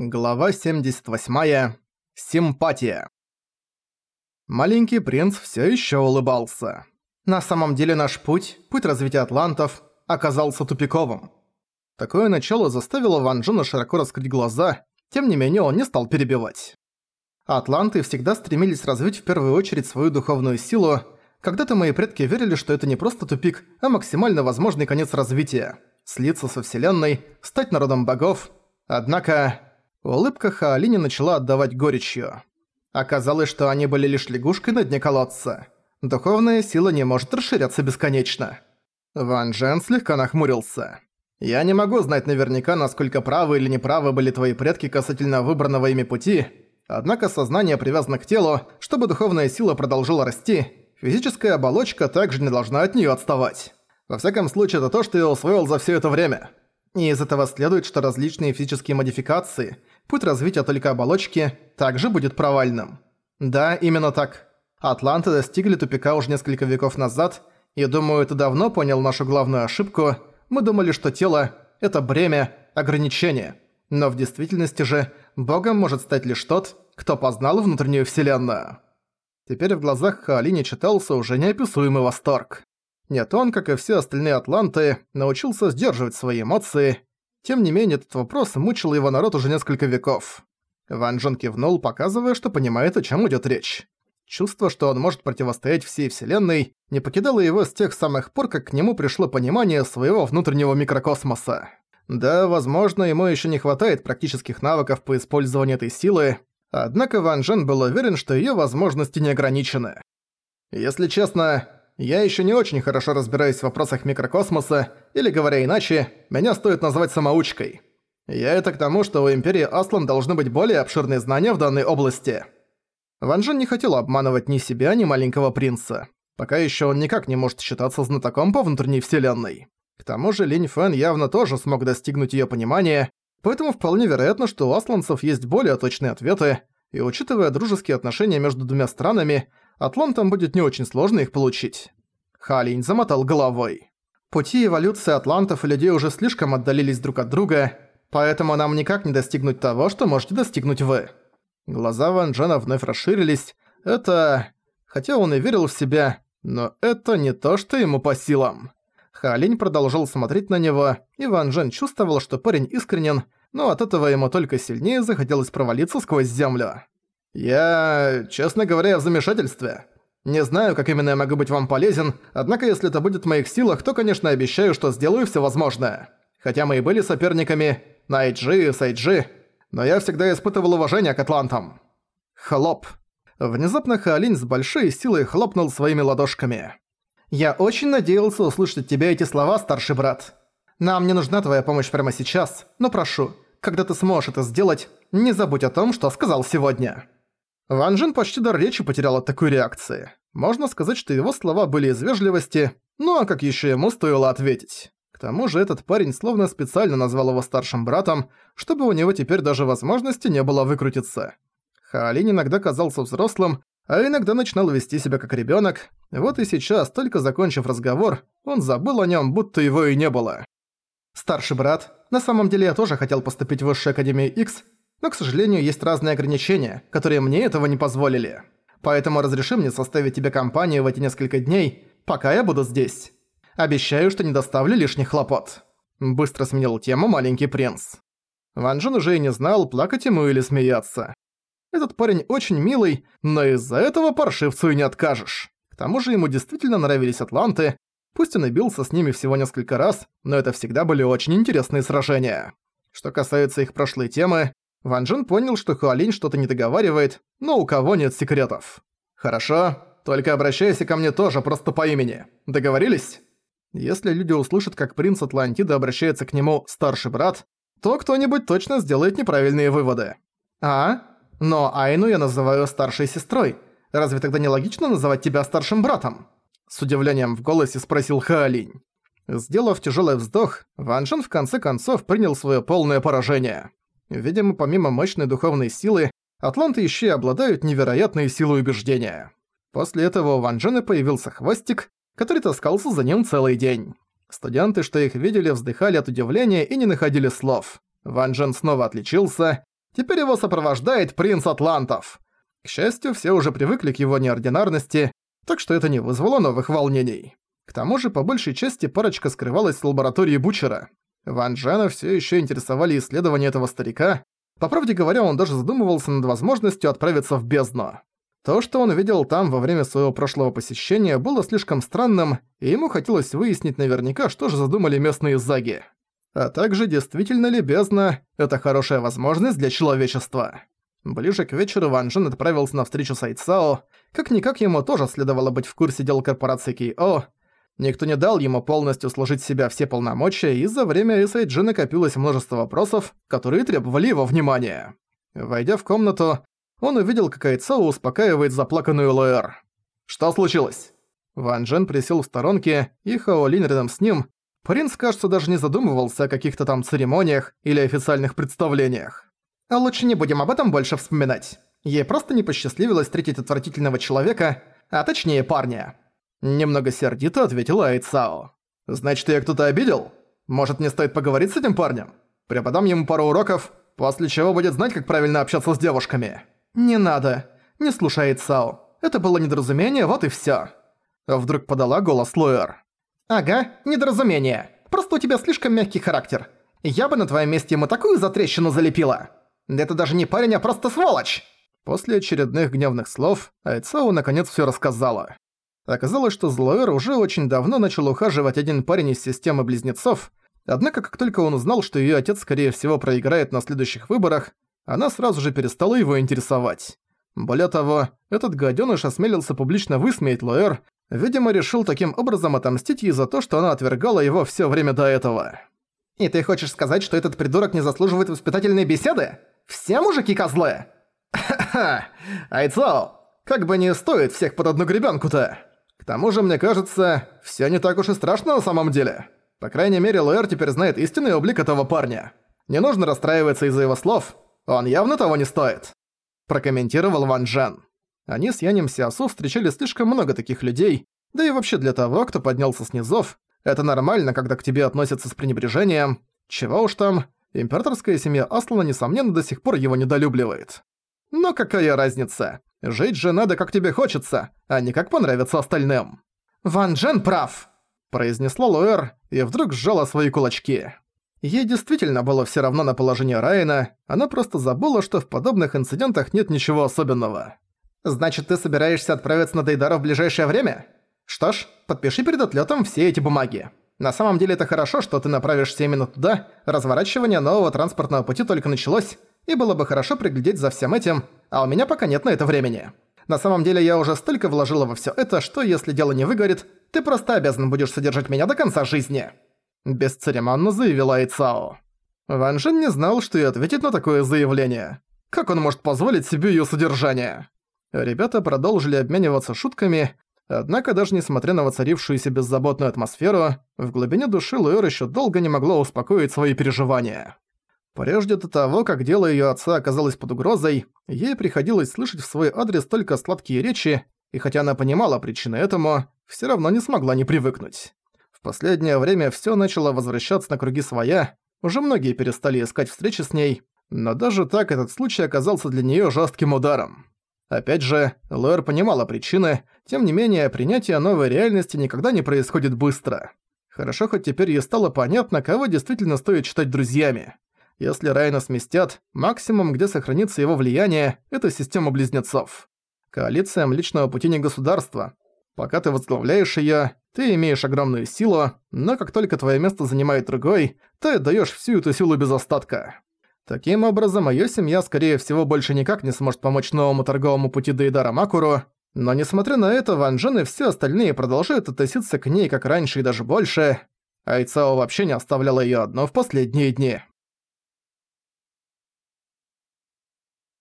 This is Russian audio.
Глава 78. Симпатия. Маленький принц всё ещё улыбался. На самом деле наш путь, путь развития атлантов, оказался тупиковым. Такое начало заставило Ван Джена широко раскрыть глаза, тем не менее он не стал перебивать. Атланты всегда стремились развить в первую очередь свою духовную силу. Когда-то мои предки верили, что это не просто тупик, а максимально возможный конец развития. Слиться со Вселенной, стать народом богов. Однако... Улыбка Хаолини начала отдавать горечью. Оказалось, что они были лишь лягушкой на дне колодца. Духовная сила не может расширяться бесконечно. Ван Джен слегка нахмурился. «Я не могу знать наверняка, насколько правы или неправы были твои предки касательно выбранного ими пути, однако сознание привязано к телу, чтобы духовная сила продолжила расти, физическая оболочка также не должна от неё отставать. Во всяком случае, это то, что я усвоил за всё это время. И из этого следует, что различные физические модификации, путь развития только оболочки, также будет провальным. Да, именно так. Атланты достигли тупика уже несколько веков назад, и думаю, ты давно понял нашу главную ошибку. Мы думали, что тело – это бремя, ограничение. Но в действительности же богом может стать лишь тот, кто познал внутреннюю вселенную. Теперь в глазах Хаолини читался уже неописуемый восторг. Нет, он, как и все остальные атланты, научился сдерживать свои эмоции. Тем не менее, этот вопрос мучил его народ уже несколько веков. Ван Джон кивнул, показывая, что понимает, о чем идет речь. Чувство, что он может противостоять всей Вселенной, не покидало его с тех самых пор, как к нему пришло понимание своего внутреннего микрокосмоса. Да, возможно, ему еще не хватает практических навыков по использованию этой силы, однако Ван Джен был уверен, что ее возможности не ограничены. Если честно, я еще не очень хорошо разбираюсь в вопросах микрокосмоса, или, говоря иначе, меня стоит назвать самоучкой. Я это к тому, что у Империи Аслан должны быть более обширные знания в данной области. Ван Джен не хотел обманывать ни себя, ни маленького принца. Пока еще он никак не может считаться знатоком по внутренней вселенной. К тому же Линь Фэн явно тоже смог достигнуть ее понимания, поэтому вполне вероятно, что у асланцев есть более точные ответы, и учитывая дружеские отношения между двумя странами, атлантам будет не очень сложно их получить. Халинь замотал головой. Пути эволюции атлантов и людей уже слишком отдалились друг от друга, поэтому нам никак не достигнуть того, что можете достигнуть вы. Глаза Ван Джена вновь расширились. Это... Хотя он и верил в себя, но это не то, что ему по силам. Халинь продолжал смотреть на него, и Ван Джен чувствовал, что парень искренен, но от этого ему только сильнее захотелось провалиться сквозь землю. «Я, честно говоря, в замешательстве. Не знаю, как именно я могу быть вам полезен, однако если это будет в моих силах, то, конечно, обещаю, что сделаю все возможное. Хотя мы и были соперниками, на IG и с но я всегда испытывал уважение к атлантам». Хлоп. Внезапно Хаолинь с большой силой хлопнул своими ладошками. «Я очень надеялся услышать от тебя эти слова, старший брат. Нам не нужна твоя помощь прямо сейчас, но прошу, когда ты сможешь это сделать, не забудь о том, что сказал сегодня». Ван Джин почти дар речи потерял от такой реакции. Можно сказать, что его слова были из вежливости, ну а как еще ему стоило ответить? К тому же этот парень словно специально назвал его старшим братом, чтобы у него теперь даже возможности не было выкрутиться. Хаолин иногда казался взрослым, а иногда начинал вести себя как ребенок. Вот и сейчас, только закончив разговор, он забыл о нем, будто его и не было. «Старший брат, на самом деле я тоже хотел поступить в Высшую Академию X, но, к сожалению, есть разные ограничения, которые мне этого не позволили. Поэтому разреши мне составить тебе компанию в эти несколько дней, пока я буду здесь. Обещаю, что не доставлю лишних хлопот». Быстро сменил тему маленький принц. Ван Джен уже и не знал, плакать ему или смеяться. Этот парень очень милый, но из-за этого паршивцу и не откажешь. К тому же ему действительно нравились атланты, пусть он и бился с ними всего несколько раз, но это всегда были очень интересные сражения. Что касается их прошлой темы, Ван Джен понял, что Хуалинь что-то не договаривает, но у кого нет секретов. «Хорошо, только обращайся ко мне тоже просто по имени. Договорились?» Если люди услышат, как принц Атлантиды обращается к нему «старший брат», то кто-нибудь точно сделает неправильные выводы. «А? Но Айну я называю старшей сестрой. Разве тогда не логично называть тебя старшим братом?» С удивлением в голосе спросил Хаолинь. Сделав тяжелый вздох, Ван Джен в конце концов принял свое полное поражение. Видимо, помимо мощной духовной силы, атланты еще и обладают невероятной силой убеждения. После этого у Ван Джена появился хвостик, который таскался за ним целый день. Студенты, что их видели, вздыхали от удивления и не находили слов. Ван Джен снова отличился. Теперь его сопровождает принц Атлантов. К счастью, все уже привыкли к его неординарности, так что это не вызвало новых волнений. К тому же, по большей части, парочка скрывалась в лаборатории Бучера. Ван Джена все еще интересовали исследования этого старика. По правде говоря, он даже задумывался над возможностью отправиться в бездну. То, что он видел там во время своего прошлого посещения, было слишком странным, и ему хотелось выяснить наверняка, что же задумали местные заги. А также, действительно ли бездна – это хорошая возможность для человечества. Ближе к вечеру Ван Джен отправился на встречу с Айцао. Как-никак ему тоже следовало быть в курсе дел корпорации Кей-О. Никто не дал ему полностью сложить в себя все полномочия, и за время SIG накопилось множество вопросов, которые требовали его внимания. Войдя в комнату, он увидел, как Айцао успокаивает заплаканную Лоэр. «Что случилось?» Ван Джен присел в сторонке, и Хао Линь рядом с ним. Принц, кажется, даже не задумывался о каких-то там церемониях или официальных представлениях. А лучше не будем об этом больше вспоминать. Ей просто не посчастливилось встретить отвратительного человека, а точнее парня. Немного сердито ответила Айцао. «Значит, я кто-то обидел? Может, мне стоит поговорить с этим парнем? Преподам ему пару уроков, после чего будет знать, как правильно общаться с девушками». «Не надо. Не слушай Айцао. Это было недоразумение, вот и всё». Вдруг подала голос Луэр. «Ага, недоразумение. Просто у тебя слишком мягкий характер. Я бы на твоем месте ему такую затрещину залепила». Это даже не парень, а просто сволочь!» После очередных гневных слов Айцао наконец всё рассказала. Оказалось, что Злоэр уже очень давно начал ухаживать один парень из системы близнецов, однако как только он узнал, что её отец скорее всего проиграет на следующих выборах, она сразу же перестала его интересовать. Более того, этот гадёныш осмелился публично высмеять Лоэр, видимо, решил таким образом отомстить ей за то, что она отвергала его всё время до этого. «И ты хочешь сказать, что этот придурок не заслуживает воспитательной беседы?» Все мужики козлы? Ха-ха, Айцо, как бы не стоит всех под одну гребенку-то. Тому же, мне кажется, все не так уж и страшно на самом деле. По крайней мере, Луэр теперь знает истинный облик этого парня. Не нужно расстраиваться из-за его слов, он явно того не стоит. Прокомментировал Ван Джен. Они с Янем Сиасу встречали слишком много таких людей, да и вообще для того, кто поднялся с низов, это нормально, когда к тебе относятся с пренебрежением. Чего уж там, Императорская семья Аслана, несомненно, до сих пор его недолюбливает. Но какая разница? Жить же надо, как тебе хочется, а не как понравится остальным. «Ван Джен прав!» – произнесла Луэр и вдруг сжала свои кулачки. Ей действительно было все равно на положение Райана, она просто забыла, что в подобных инцидентах нет ничего особенного. «Значит, ты собираешься отправиться на Дейдара в ближайшее время? Что ж, подпиши перед отлетом все эти бумаги. На самом деле это хорошо, что ты направишься именно туда, разворачивание нового транспортного пути только началось, и было бы хорошо приглядеть за всем этим, а у меня пока нет на это времени. На самом деле я уже столько вложила во всё это, что если дело не выгорит, ты просто обязан будешь содержать меня до конца жизни». Бесцеремонно заявила Айцао. Ван Жен не знал, что и ответить на такое заявление. Как он может позволить себе её содержание? Ребята продолжили обмениваться шутками, Однако даже несмотря на воцарившуюся беззаботную атмосферу, в глубине души Луэр ещё долго не могла успокоить свои переживания. Прежде до того, как дело её отца оказалось под угрозой, ей приходилось слышать в свой адрес только сладкие речи, и хотя она понимала причины этому, всё равно не смогла не привыкнуть. В последнее время всё начало возвращаться на круги своя, уже многие перестали искать встречи с ней, но даже так этот случай оказался для неё жестким ударом. Опять же, Лоэр понимала причины, тем не менее, принятие новой реальности никогда не происходит быстро. Хорошо, хоть теперь ей стало понятно, кого действительно стоит считать друзьями. Если Райна сместят, максимум, где сохранится его влияние, это система близнецов. Коалиция Млечного Пути не государство. Пока ты возглавляешь её, ты имеешь огромную силу, но как только твое место занимает другой, ты отдаёшь всю эту силу без остатка. Таким образом, её семья, скорее всего, больше никак не сможет помочь новому торговому пути Дейдара Макуру, но несмотря на это, Ван Джен и все остальные продолжают относиться к ней как раньше и даже больше. Айцао вообще не оставляла её одну в последние дни.